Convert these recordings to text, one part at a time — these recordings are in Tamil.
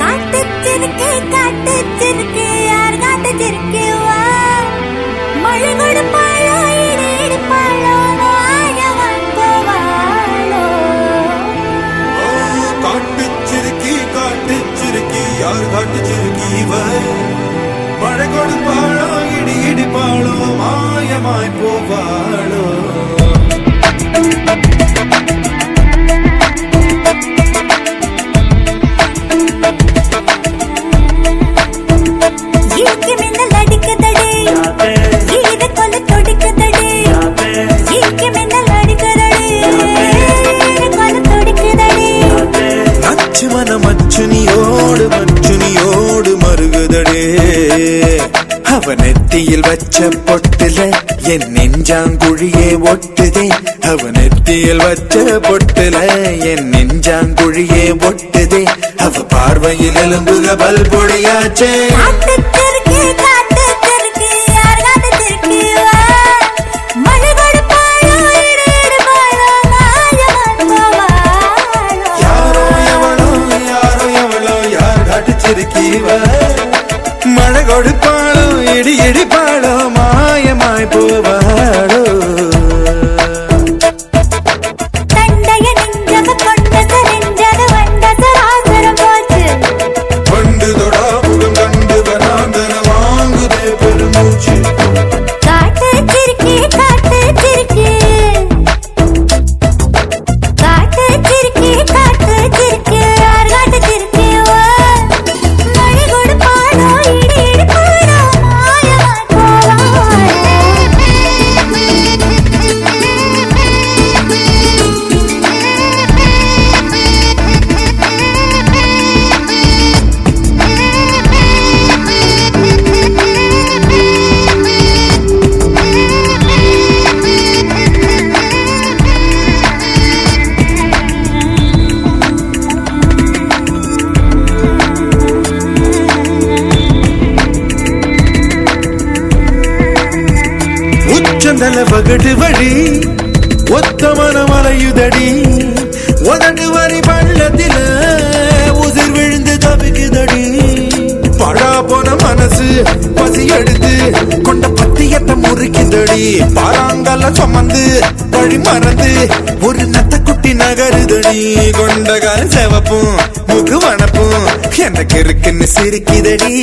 காட்டுச்சிருக்கே காட்டுச்சிருக்கே யார் காட்டுச்சிருக்கே? அவன் அவ நெத்தியில் வச்ச பொட்டுல என் நெஞ்சாங்குழியே ஒட்டுதே. அவன் நெத்தியில் வச்ச பொட்டுல என் நெஞ்சாங்குழியே ஒட்டுதே. அவ பார்வையில் எலும்புக பல் மாயமாய் உச்சந்தல பகடு வழி ஒத்த மனம் அலையுதடி உதடு வரி பள்ளத்தில உதிர் விழுந்து தவிக்குதடி. படா போன மனசு பசி எடுத்து கொண்ட பத்தியத்தை முறிக்குதடி. பாறாங்கல்ல சுமந்து வழி மறந்து ஒரு நத்த குட்டி நகருதடி. கொண்ட கால செவப்பும் முகு வனப்பும் எனக்கு இருக்குன்னு சிரிக்குதடி.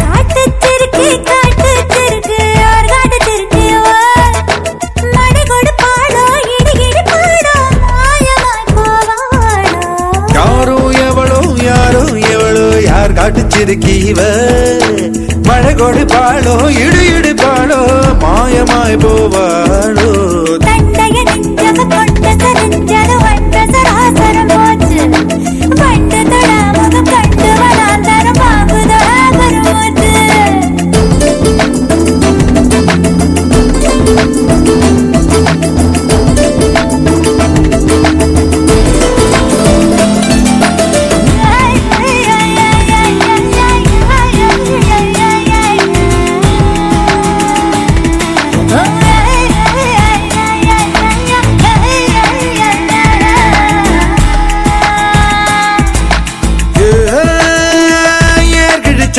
காட்டு அடிச்சிருக்கீவ காட்டுச்சிருக்கி இவ மழை கொடுப்பாளோ இடு இடுப்பாளோ மாயமாய் போவாளோ?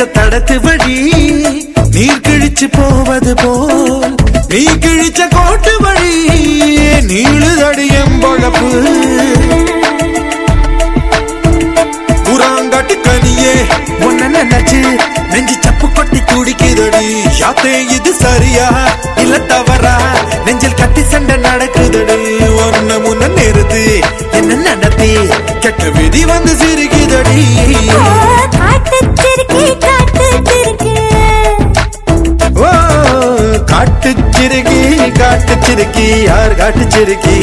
ஏர் தடத்து வழி நீர் கிழிச்சு போவது போல். நீ கிழிச்ச கோட்டு வழி நீளுதடியம் பொழப்பு. புறாங்காட்டு கனியே உன்ன நினைச்சு நெஞ்சு சப்பு கொட்டி துடிக்குதடி. யாத்தே இது சரியா? இல்ல தவறா? நெஞ்சில் கட்டி சண்டை நடக்குதடி. ஒன்ன முன்ன நிறுத்து என்ன நடத்தி? கெட்ட விதி வந்து சிரிக்குதடி. காட்டுச்சிருக்கி காட்டுச்சிருக்கி யார் காட்டுச்சிருக்கி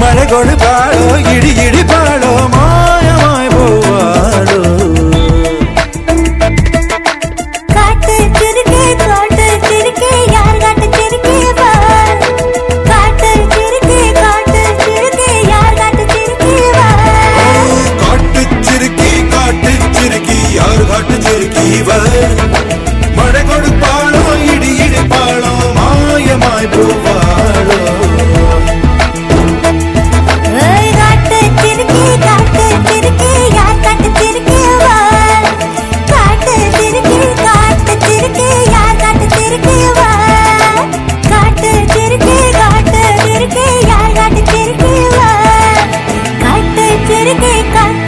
மழை கொடு பாடோ இடி இடி பாடோமா Cánh